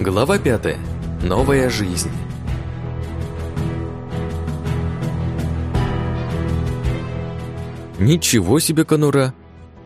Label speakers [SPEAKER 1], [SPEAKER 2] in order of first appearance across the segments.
[SPEAKER 1] Глава 5. Новая жизнь. Ничего себе конура!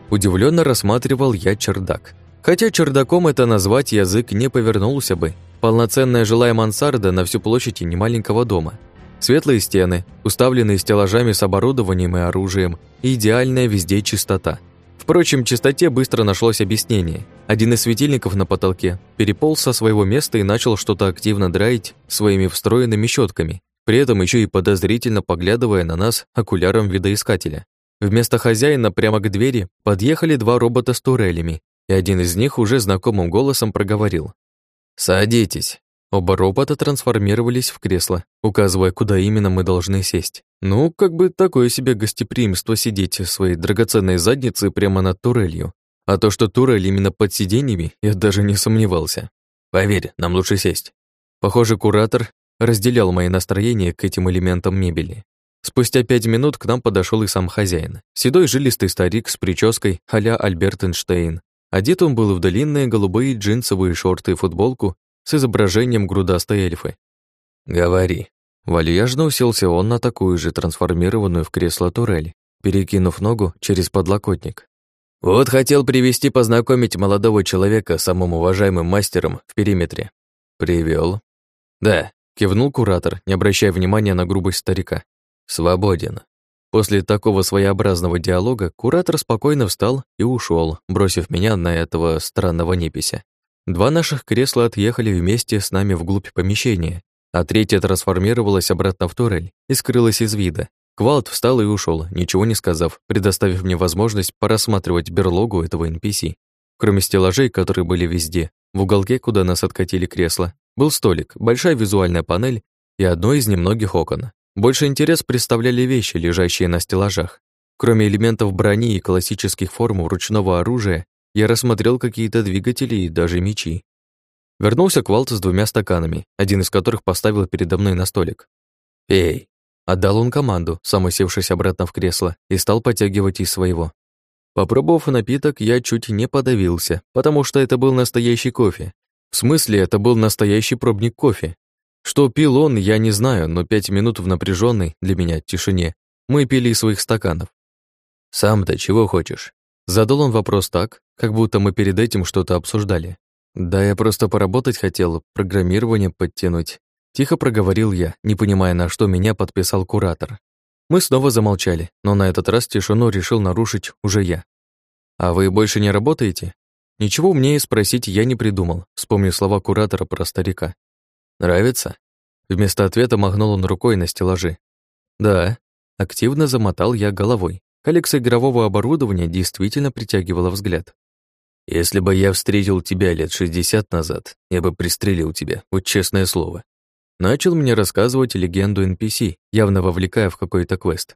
[SPEAKER 1] Удивленно рассматривал я чердак. Хотя чердаком это назвать язык не повернулся бы. Полноценная жилая мансарда на всю площадь и немаленького дома. Светлые стены, уставленные стеллажами с оборудованием и оружием, и идеальная везде чистота – Впрочем, чистоте быстро нашлось объяснение. Один из светильников на потолке переполз со своего места и начал что-то активно драить своими встроенными щетками, при этом еще и подозрительно поглядывая на нас окуляром видоискателя. Вместо хозяина прямо к двери подъехали два робота с турелями, и один из них уже знакомым голосом проговорил. «Садитесь». Оба робота трансформировались в кресло, указывая, куда именно мы должны сесть. Ну, как бы такое себе гостеприимство сидеть своей драгоценной заднице прямо над турелью. А то, что турель именно под сиденьями, я даже не сомневался. Поверь, нам лучше сесть. Похоже, куратор разделял мои настроения к этим элементам мебели. Спустя пять минут к нам подошел и сам хозяин. Седой жилистый старик с прической а-ля Альберт Эйнштейн. Одет он был в длинные голубые джинсовые шорты и футболку с изображением грудастой эльфы. «Говори». Вальяжно уселся он на такую же трансформированную в кресло турель, перекинув ногу через подлокотник. «Вот хотел привести познакомить молодого человека с самым уважаемым мастером в периметре». Привел. «Да», — кивнул куратор, не обращая внимания на грубость старика. «Свободен». После такого своеобразного диалога куратор спокойно встал и ушел, бросив меня на этого странного непися. Два наших кресла отъехали вместе с нами вглубь помещения, а третья трансформировалась обратно в турель и скрылась из вида. Квалт встал и ушел, ничего не сказав, предоставив мне возможность порассматривать берлогу этого NPC. Кроме стеллажей, которые были везде, в уголке, куда нас откатили кресла, был столик, большая визуальная панель и одно из немногих окон. Больше интерес представляли вещи, лежащие на стеллажах. Кроме элементов брони и классических форм ручного оружия, я рассмотрел какие-то двигатели и даже мечи. Вернулся Квалт с двумя стаканами, один из которых поставил передо мной на столик. «Пей!» Отдал он команду, сам усевшись обратно в кресло, и стал подтягивать из своего. Попробовав напиток, я чуть не подавился, потому что это был настоящий кофе. В смысле, это был настоящий пробник кофе. Что пил он, я не знаю, но пять минут в напряженной для меня тишине мы пили из своих стаканов. «Сам-то чего хочешь?» Задал он вопрос так, как будто мы перед этим что-то обсуждали. Да, я просто поработать хотел, программирование подтянуть. Тихо проговорил я, не понимая, на что меня подписал куратор. Мы снова замолчали, но на этот раз тишину решил нарушить уже я. «А вы больше не работаете?» Ничего мне и спросить я не придумал, вспомнив слова куратора про старика. «Нравится?» Вместо ответа махнул он рукой на стеллажи. «Да». Активно замотал я головой. Коллекция игрового оборудования действительно притягивала взгляд. «Если бы я встретил тебя лет шестьдесят назад, я бы пристрелил тебя, вот честное слово». Начал мне рассказывать легенду NPC, явно вовлекая в какой-то квест.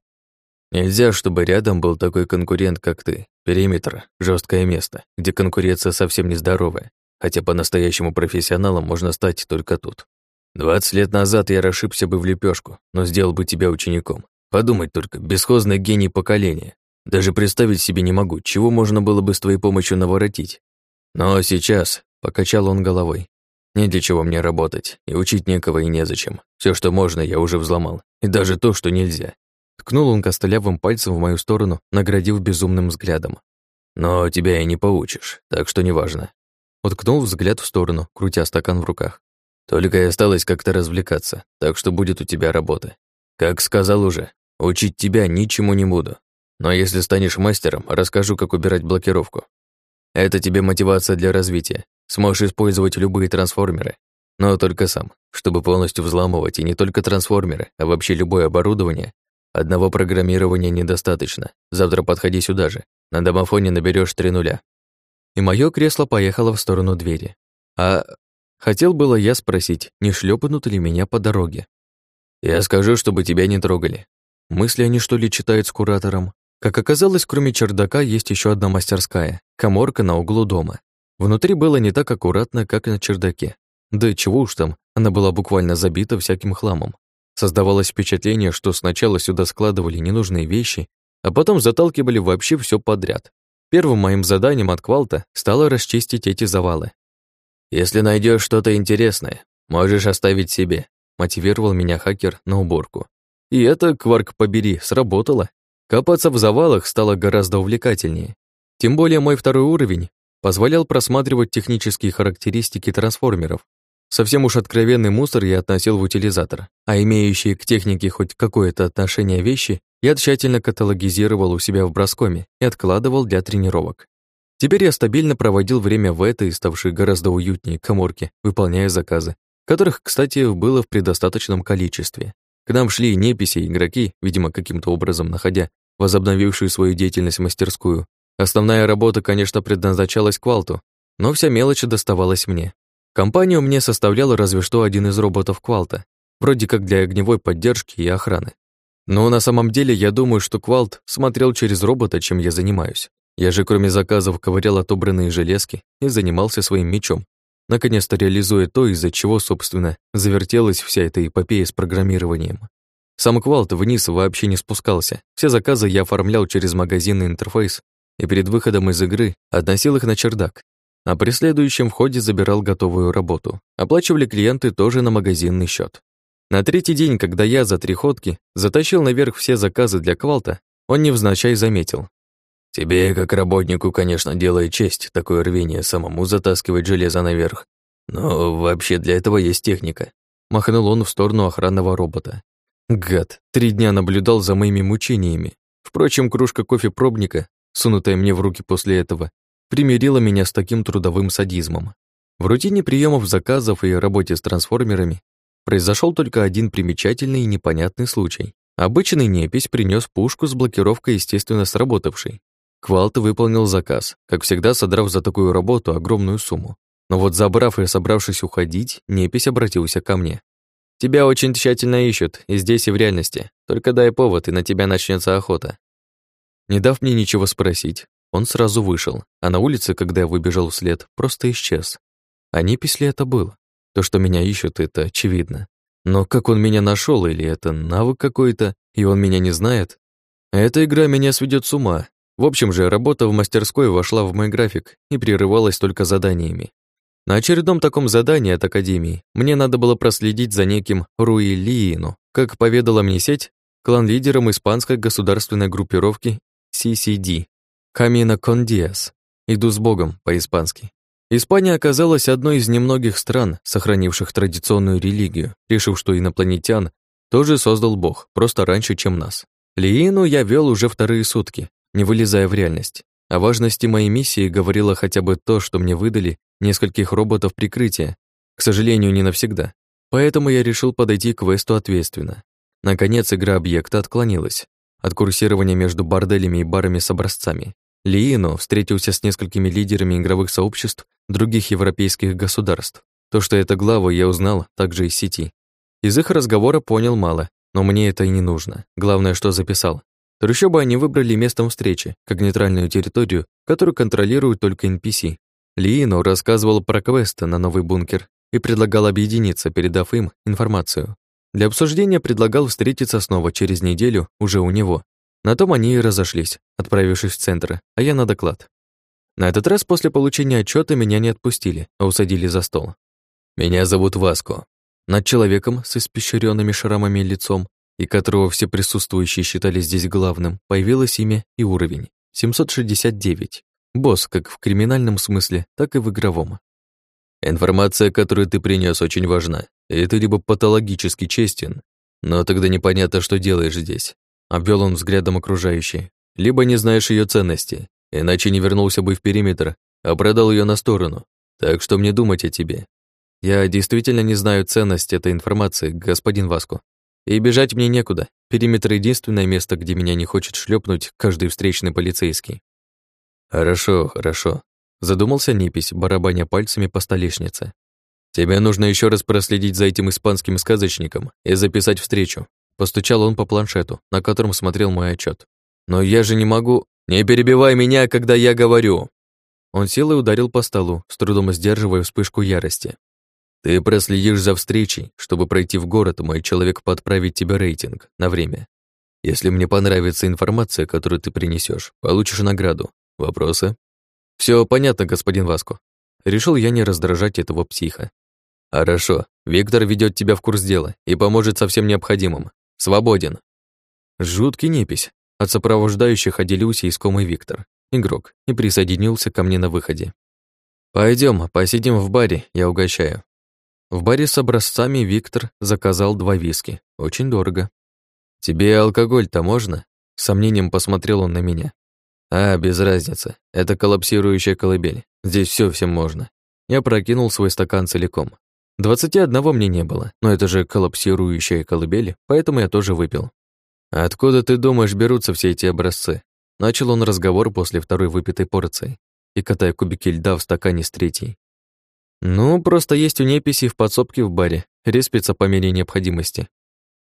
[SPEAKER 1] Нельзя, чтобы рядом был такой конкурент, как ты. Периметр — жесткое место, где конкуренция совсем нездоровая, хотя по-настоящему профессионалом можно стать только тут. Двадцать лет назад я расшибся бы в лепешку, но сделал бы тебя учеником. Подумать только, бесхозный гений поколения. Даже представить себе не могу, чего можно было бы с твоей помощью наворотить. Но сейчас, покачал он головой, не для чего мне работать, и учить некого и незачем. Все, что можно, я уже взломал, и даже то, что нельзя. Ткнул он костылявым пальцем в мою сторону, наградив безумным взглядом. Но тебя и не поучишь, так что неважно. Уткнул взгляд в сторону, крутя стакан в руках. Только и осталось как-то развлекаться, так что будет у тебя работа. Как сказал уже, Учить тебя ничему не буду. Но если станешь мастером, расскажу, как убирать блокировку. Это тебе мотивация для развития. Сможешь использовать любые трансформеры. Но только сам. Чтобы полностью взламывать и не только трансформеры, а вообще любое оборудование, одного программирования недостаточно. Завтра подходи сюда же. На домофоне наберешь три нуля. И мое кресло поехало в сторону двери. А хотел было я спросить, не шлепнут ли меня по дороге. Я скажу, чтобы тебя не трогали. Мысли они, что ли, читают с куратором? Как оказалось, кроме чердака есть еще одна мастерская, коморка на углу дома. Внутри было не так аккуратно, как на чердаке. Да чего уж там, она была буквально забита всяким хламом. Создавалось впечатление, что сначала сюда складывали ненужные вещи, а потом заталкивали вообще все подряд. Первым моим заданием от Квалта стало расчистить эти завалы. «Если найдешь что-то интересное, можешь оставить себе», мотивировал меня хакер на уборку. И это, кварк побери, сработало. Копаться в завалах стало гораздо увлекательнее. Тем более мой второй уровень позволял просматривать технические характеристики трансформеров. Совсем уж откровенный мусор я относил в утилизатор, а имеющие к технике хоть какое-то отношение вещи я тщательно каталогизировал у себя в броскоме и откладывал для тренировок. Теперь я стабильно проводил время в этой, ставшей гораздо уютнее, коморке, выполняя заказы, которых, кстати, было в предостаточном количестве. К нам шли неписи игроки, видимо, каким-то образом находя возобновившую свою деятельность мастерскую. Основная работа, конечно, предназначалась Квалту, но вся мелочь доставалась мне. Компанию мне составлял разве что один из роботов Квалта, вроде как для огневой поддержки и охраны. Но на самом деле я думаю, что Квалт смотрел через робота, чем я занимаюсь. Я же кроме заказов ковырял отобранные железки и занимался своим мечом, наконец-то реализуя то, из-за чего, собственно, завертелась вся эта эпопея с программированием. Сам квалт вниз вообще не спускался. Все заказы я оформлял через магазинный интерфейс и перед выходом из игры относил их на чердак. А при следующем входе забирал готовую работу. Оплачивали клиенты тоже на магазинный счет. На третий день, когда я за три ходки затащил наверх все заказы для квалта, он невзначай заметил. Тебе, как работнику, конечно, делает честь такое рвение самому затаскивать железо наверх. Но вообще для этого есть техника. Махнул он в сторону охранного робота. Гад, три дня наблюдал за моими мучениями. Впрочем, кружка кофе-пробника, сунутая мне в руки после этого, примирила меня с таким трудовым садизмом. В рутине приемов заказов и работе с трансформерами произошел только один примечательный и непонятный случай. Обычный непись принес пушку с блокировкой, естественно, сработавшей. Квалт выполнил заказ, как всегда содрав за такую работу огромную сумму. Но вот забрав и собравшись уходить, Непись обратился ко мне. «Тебя очень тщательно ищут, и здесь, и в реальности. Только дай повод, и на тебя начнется охота». Не дав мне ничего спросить, он сразу вышел, а на улице, когда я выбежал вслед, просто исчез. А Непись ли это был? То, что меня ищут, это очевидно. Но как он меня нашел, или это навык какой-то, и он меня не знает? Эта игра меня сведет с ума, в общем же, работа в мастерской вошла в мой график и прерывалась только заданиями. На очередном таком задании от Академии мне надо было проследить за неким Руи Лиину, как поведала мне сеть, клан-лидером испанской государственной группировки CCD, Камина Кондиас. Иду с Богом по-испански. Испания оказалась одной из немногих стран, сохранивших традиционную религию, решив, что инопланетян тоже создал Бог, просто раньше, чем нас. Лиину я вел уже вторые сутки, не вылезая в реальность. О важности моей миссии говорило хотя бы то, что мне выдали нескольких роботов прикрытия, к сожалению, не навсегда. Поэтому я решил подойти к квесту ответственно. Наконец, игра объекта отклонилась от курсирования между борделями и барами с образцами. Лиино встретился с несколькими лидерами игровых сообществ других европейских государств. То, что это главы, я узнал также из сети. Из их разговора понял мало, но мне это и не нужно. Главное, что записал. Трущобы они выбрали местом встречи, как нейтральную территорию, которую контролируют только NPC. Лиино рассказывал про квесты на новый бункер и предлагал объединиться, передав им информацию. Для обсуждения предлагал встретиться снова через неделю уже у него. На том они и разошлись, отправившись в центр, а я на доклад. На этот раз после получения отчета меня не отпустили, а усадили за стол. «Меня зовут Васко». Над человеком с испещренными шрамами лицом и которого все присутствующие считали здесь главным, появилось имя и уровень. 769. Босс как в криминальном смысле, так и в игровом. Информация, которую ты принес, очень важна. И ты либо патологически честен, но тогда непонятно, что делаешь здесь. Обвел он взглядом окружающие. Либо не знаешь ее ценности, иначе не вернулся бы в периметр, а продал ее на сторону. Так что мне думать о тебе. Я действительно не знаю ценность этой информации, господин Васко. И бежать мне некуда. Периметр — единственное место, где меня не хочет шлепнуть каждый встречный полицейский. Хорошо, хорошо. Задумался Непись, барабаня пальцами по столешнице. Тебе нужно еще раз проследить за этим испанским сказочником и записать встречу. Постучал он по планшету, на котором смотрел мой отчет. Но я же не могу... Не перебивай меня, когда я говорю. Он сел и ударил по столу, с трудом сдерживая вспышку ярости. Ты проследишь за встречей, чтобы пройти в город, мой человек подправить тебе рейтинг на время. Если мне понравится информация, которую ты принесешь, получишь награду. Вопросы? Все понятно, господин Васко. решил я не раздражать этого психа. Хорошо, Виктор ведет тебя в курс дела и поможет со всем необходимым. Свободен. Жуткий непись. От сопровождающих отделился искомый Виктор, игрок, и присоединился ко мне на выходе. Пойдем, посидим в баре, я угощаю. В баре с образцами Виктор заказал два виски. Очень дорого. «Тебе алкоголь-то можно?» С сомнением посмотрел он на меня. «А, без разницы. Это коллапсирующая колыбель. Здесь все всем можно». Я прокинул свой стакан целиком. Двадцати одного мне не было, но это же коллапсирующая колыбель, поэтому я тоже выпил. «Откуда, ты думаешь, берутся все эти образцы?» Начал он разговор после второй выпитой порции и катая кубики льда в стакане с третьей. Ну, просто есть у неписи в подсобке в баре, респится по мере необходимости.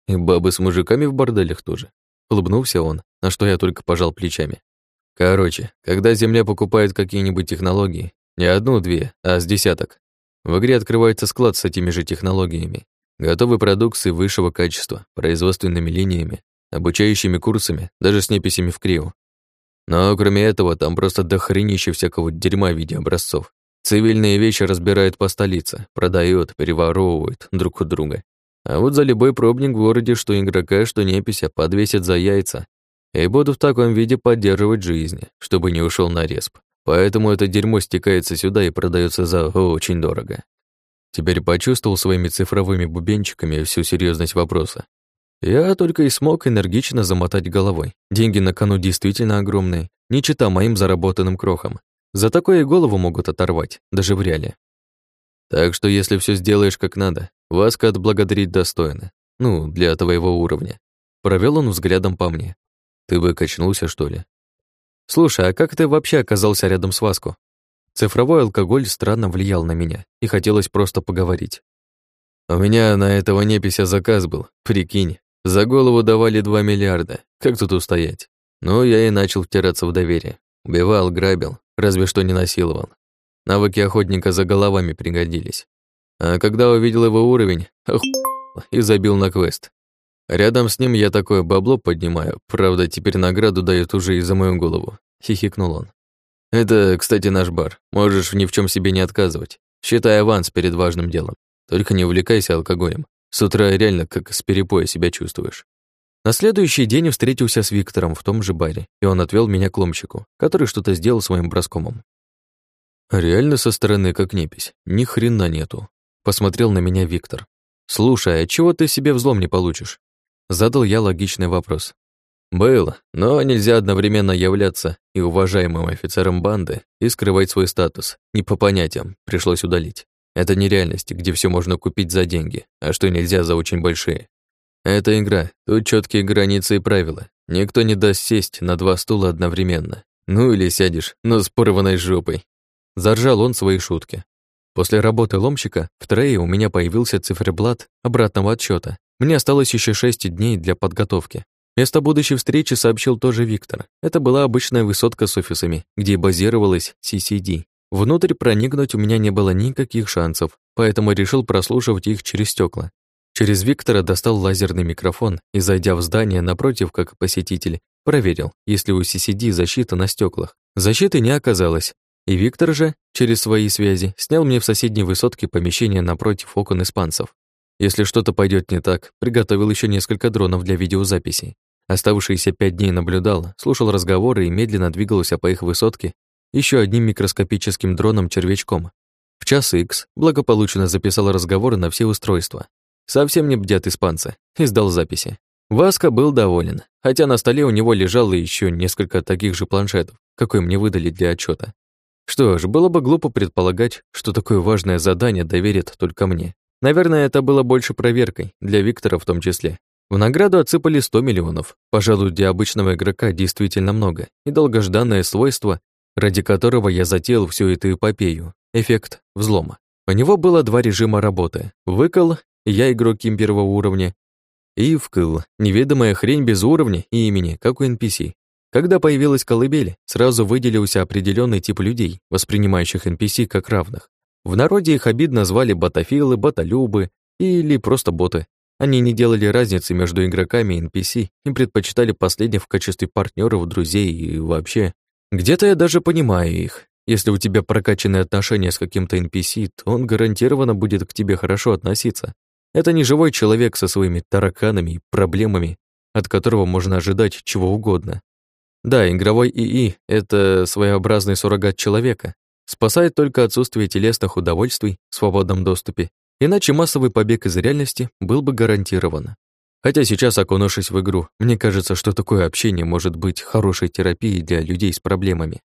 [SPEAKER 1] И бабы с мужиками в борделях тоже. Улыбнулся он, на что я только пожал плечами. Короче, когда Земля покупает какие-нибудь технологии, не одну-две, а с десяток, в игре открывается склад с этими же технологиями, готовой продукции высшего качества, производственными линиями, обучающими курсами, даже с неписями в Крио. Но кроме этого, там просто дохренище всякого дерьма в виде образцов. Цивильные вещи разбирают по столице, продают, переворовывают друг у друга. А вот за любой пробник в городе, что игрока, что непися, подвесят за яйца и будут в таком виде поддерживать жизнь, чтобы не ушел на респ. Поэтому это дерьмо стекается сюда и продается за очень дорого. Теперь почувствовал своими цифровыми бубенчиками всю серьезность вопроса. Я только и смог энергично замотать головой. Деньги на кону действительно огромные, не чита моим заработанным крохам. За такое голову могут оторвать, даже в реале. Так что если все сделаешь как надо, Васка отблагодарить достойно. Ну, для твоего уровня. Провел он взглядом по мне. Ты бы качнулся, что ли? Слушай, а как ты вообще оказался рядом с Васку? Цифровой алкоголь странно влиял на меня, и хотелось просто поговорить. У меня на этого непися заказ был, прикинь. За голову давали 2 миллиарда. Как тут устоять? Ну, я и начал втираться в доверие. Убивал, грабил, разве что не насиловал. Навыки охотника за головами пригодились. А когда увидел его уровень, ох, и забил на квест. Рядом с ним я такое бабло поднимаю, правда, теперь награду дают уже и за мою голову. Хихикнул он. Это, кстати, наш бар. Можешь ни в чем себе не отказывать. Считай аванс перед важным делом. Только не увлекайся алкоголем. С утра реально как с перепоя себя чувствуешь. На следующий день встретился с Виктором в том же баре, и он отвел меня к ломщику, который что-то сделал своим броскомом. Реально со стороны как непись, ни хрена нету. Посмотрел на меня Виктор. Слушай, а чего ты себе взлом не получишь? Задал я логичный вопрос. Было, но нельзя одновременно являться и уважаемым офицером банды и скрывать свой статус. Не по понятиям, пришлось удалить. Это нереальность, где все можно купить за деньги, а что нельзя за очень большие. Это игра, тут четкие границы и правила. Никто не даст сесть на два стула одновременно. Ну или сядешь, но с порванной жопой. Заржал он свои шутки. После работы ломщика в трее у меня появился циферблат обратного отсчета. Мне осталось еще шесть дней для подготовки. Место будущей встречи сообщил тоже Виктор. Это была обычная высотка с офисами, где базировалась CCD. Внутрь проникнуть у меня не было никаких шансов, поэтому решил прослушивать их через стекла. Через Виктора достал лазерный микрофон и, зайдя в здание напротив, как посетитель, проверил, есть ли у CCD защита на стеклах. Защиты не оказалось, и Виктор же, через свои связи, снял мне в соседней высотке помещение напротив окон испанцев. Если что-то пойдет не так, приготовил еще несколько дронов для видеозаписи. Оставшиеся пять дней наблюдал, слушал разговоры и медленно двигался по их высотке еще одним микроскопическим дроном-червячком. В час X благополучно записал разговоры на все устройства, Совсем не бдят испанцы. Издал записи. Васка был доволен, хотя на столе у него лежало еще несколько таких же планшетов, какой мне выдали для отчета. Что ж, было бы глупо предполагать, что такое важное задание доверят только мне. Наверное, это было больше проверкой, для Виктора в том числе. В награду отсыпали 100 миллионов. Пожалуй, для обычного игрока действительно много. И долгожданное свойство, ради которого я затеял всю эту эпопею. Эффект взлома. У него было два режима работы. Выкол я игрок ким первого уровня, и вкл, неведомая хрень без уровня и имени, как у NPC. Когда появилась колыбель, сразу выделился определенный тип людей, воспринимающих NPC как равных. В народе их обидно звали ботофилы, ботолюбы или просто боты. Они не делали разницы между игроками и NPC и предпочитали последних в качестве партнеров, друзей и вообще. Где-то я даже понимаю их. Если у тебя прокачанные отношения с каким-то NPC, то он гарантированно будет к тебе хорошо относиться. Это не живой человек со своими тараканами и проблемами, от которого можно ожидать чего угодно. Да, игровой ИИ — это своеобразный суррогат человека. Спасает только отсутствие телесных удовольствий в свободном доступе, иначе массовый побег из реальности был бы гарантирован. Хотя сейчас, окунувшись в игру, мне кажется, что такое общение может быть хорошей терапией для людей с проблемами.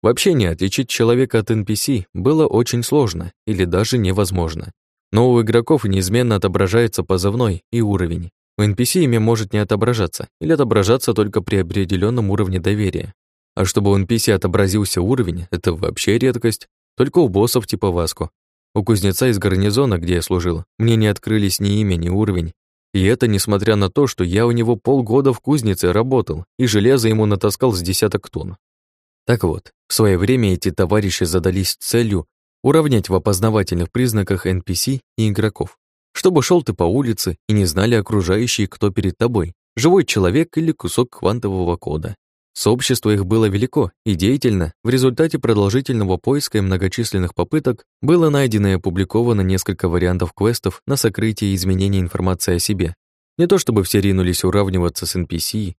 [SPEAKER 1] В общении отличить человека от NPC было очень сложно или даже невозможно. Но у игроков неизменно отображается позывной и уровень. У NPC ими может не отображаться или отображаться только при определенном уровне доверия. А чтобы у NPC отобразился уровень, это вообще редкость. Только у боссов типа Васку. У кузнеца из гарнизона, где я служил, мне не открылись ни имя, ни уровень. И это несмотря на то, что я у него полгода в кузнице работал и железо ему натаскал с десяток тонн. Так вот, в свое время эти товарищи задались целью уравнять в опознавательных признаках NPC и игроков, чтобы шел ты по улице и не знали окружающие, кто перед тобой, живой человек или кусок квантового кода. Сообщество их было велико и деятельно. В результате продолжительного поиска и многочисленных попыток было найдено и опубликовано несколько вариантов квестов на сокрытие и изменение информации о себе. Не то чтобы все ринулись уравниваться с NPC,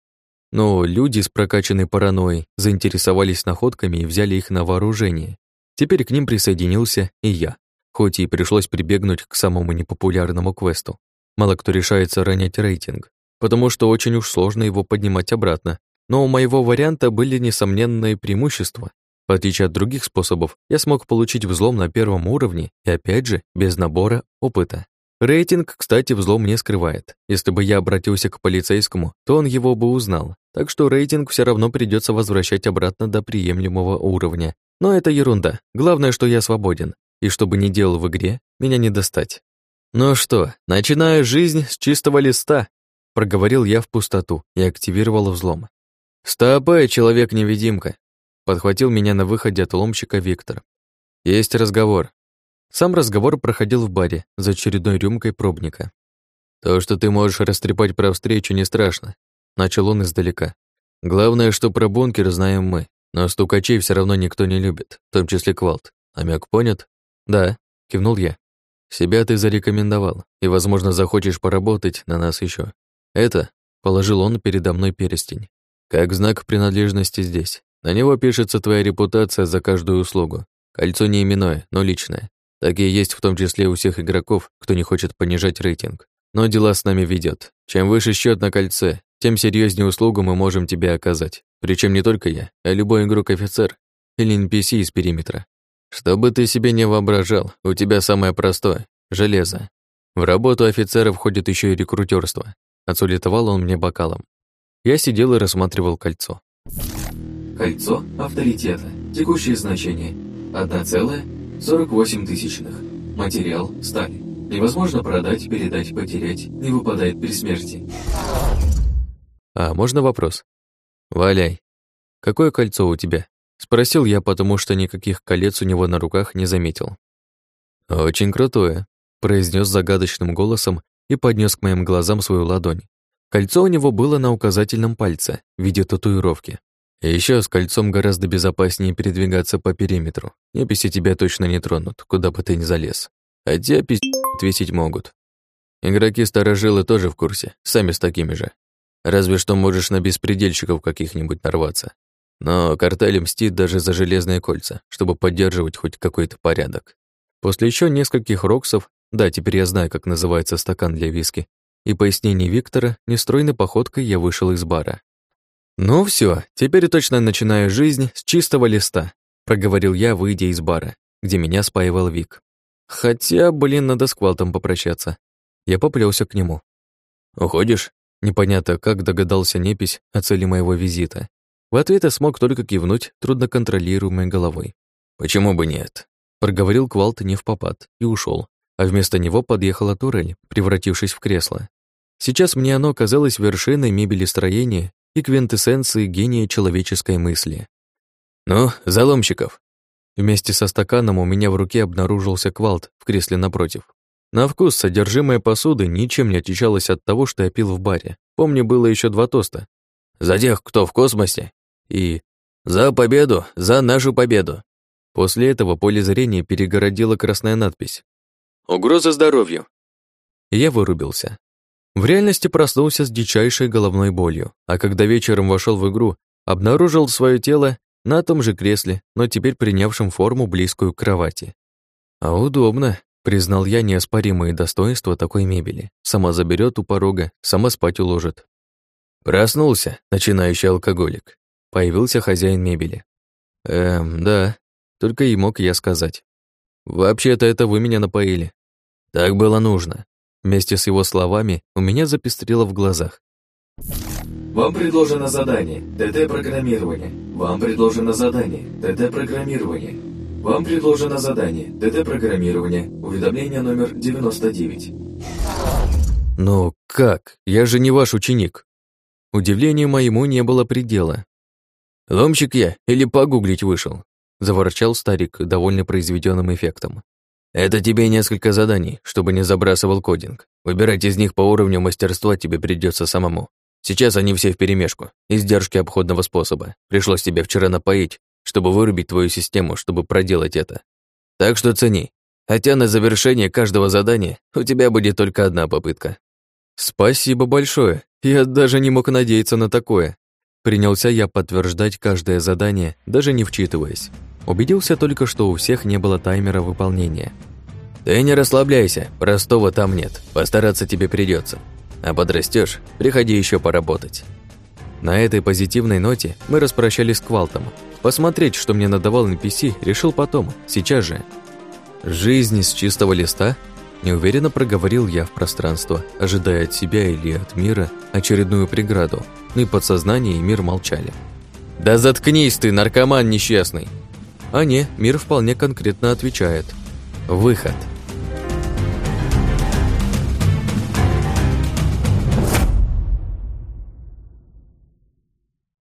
[SPEAKER 1] но люди с прокачанной паранойей заинтересовались находками и взяли их на вооружение. Теперь к ним присоединился и я, хоть и пришлось прибегнуть к самому непопулярному квесту. Мало кто решается ронять рейтинг, потому что очень уж сложно его поднимать обратно. Но у моего варианта были несомненные преимущества. В отличие от других способов, я смог получить взлом на первом уровне и опять же без набора опыта. Рейтинг, кстати, взлом не скрывает. Если бы я обратился к полицейскому, то он его бы узнал. Так что рейтинг все равно придется возвращать обратно до приемлемого уровня. Но это ерунда. Главное, что я свободен. И чтобы не делал в игре, меня не достать. «Ну что, начинаю жизнь с чистого листа», проговорил я в пустоту и активировал взлом. «Стопай, человек-невидимка», подхватил меня на выходе от ломщика Виктор. «Есть разговор. Сам разговор проходил в баре за очередной рюмкой пробника. «То, что ты можешь растрепать про встречу, не страшно», — начал он издалека. «Главное, что про бункер знаем мы, но стукачей все равно никто не любит, в том числе Квалт. Намек понят?» «Да», — кивнул я. «Себя ты зарекомендовал, и, возможно, захочешь поработать на нас еще. Это», — положил он передо мной перстень, «как знак принадлежности здесь. На него пишется твоя репутация за каждую услугу. Кольцо не именное, но личное. Такие есть в том числе у всех игроков, кто не хочет понижать рейтинг. Но дела с нами ведет. Чем выше счет на кольце, тем серьезнее услугу мы можем тебе оказать. Причем не только я, а любой игрок-офицер или NPC из периметра. Что бы ты себе не воображал, у тебя самое простое — железо. В работу офицера входит еще и рекрутерство. Отсулетовал он мне бокалом. Я сидел и рассматривал кольцо.
[SPEAKER 2] Кольцо авторитета. Текущее значение. Одна целая 48 тысячных. Материал – сталь. Невозможно продать, передать, потерять, не выпадает при смерти.
[SPEAKER 1] А можно вопрос? Валяй. Какое кольцо у тебя? Спросил я, потому что никаких колец у него на руках не заметил. Очень крутое, произнес загадочным голосом и поднес к моим глазам свою ладонь. Кольцо у него было на указательном пальце в виде татуировки. Еще с кольцом гораздо безопаснее передвигаться по периметру. Неписи тебя точно не тронут, куда бы ты ни залез. Хотя пись отвесить могут. Игроки-старожилы тоже в курсе, сами с такими же. Разве что можешь на беспредельщиков каких-нибудь нарваться. Но картель мстит даже за железные кольца, чтобы поддерживать хоть какой-то порядок. После еще нескольких роксов, да, теперь я знаю, как называется стакан для виски, и пояснений Виктора, нестройной походкой я вышел из бара. «Ну все, теперь точно начинаю жизнь с чистого листа», проговорил я, выйдя из бара, где меня спаивал Вик. Хотя, блин, надо с Квалтом попрощаться. Я поплелся к нему. «Уходишь?» Непонятно, как догадался Непись о цели моего визита. В ответ я смог только кивнуть трудноконтролируемой головой. «Почему бы нет?» Проговорил Квалт не в попад и ушел, а вместо него подъехала турель, превратившись в кресло. Сейчас мне оно казалось вершиной мебели строения и квинтэссенции гения человеческой мысли. «Ну, заломщиков!» Вместе со стаканом у меня в руке обнаружился квалт в кресле напротив. На вкус содержимое посуды ничем не отличалось от того, что я пил в баре. Помню, было еще два тоста. «За тех, кто в космосе!» и «За победу! За нашу победу!» После этого поле зрения перегородила красная надпись. «Угроза здоровью». Я вырубился. В реальности проснулся с дичайшей головной болью, а когда вечером вошел в игру, обнаружил свое тело на том же кресле, но теперь принявшем форму, близкую к кровати. А удобно, признал я неоспоримые достоинства такой мебели. Сама заберет у порога, сама спать уложит. Проснулся, начинающий алкоголик. Появился хозяин мебели. Эм, да, только и мог я сказать. Вообще-то это вы меня напоили. Так было нужно. Вместе с его словами у меня запестрило в глазах.
[SPEAKER 2] Вам предложено задание ТТ-программирование. Вам предложено задание ТТ-программирование. Вам предложено задание ТТ-программирование. Уведомление номер 99.
[SPEAKER 1] Ну как? Я же не ваш ученик. Удивлению моему не было предела. Ломщик я или погуглить вышел? Заворчал старик, довольный произведенным эффектом. Это тебе несколько заданий, чтобы не забрасывал кодинг. Выбирать из них по уровню мастерства тебе придется самому. Сейчас они все вперемешку, издержки обходного способа. Пришлось тебе вчера напоить, чтобы вырубить твою систему, чтобы проделать это. Так что цени. Хотя на завершение каждого задания у тебя будет только одна попытка. Спасибо большое. Я даже не мог надеяться на такое. Принялся я подтверждать каждое задание, даже не вчитываясь. Убедился только, что у всех не было таймера выполнения. Ты не расслабляйся, простого там нет. Постараться тебе придется. А подрастешь, приходи еще поработать. На этой позитивной ноте мы распрощались с Квалтом. Посмотреть, что мне надавал NPC, решил потом, сейчас же. Жизнь с чистого листа? Неуверенно проговорил я в пространство, ожидая от себя или от мира очередную преграду. Но и подсознание, и мир молчали. «Да заткнись ты, наркоман несчастный!» А не, мир вполне конкретно отвечает. «Выход!»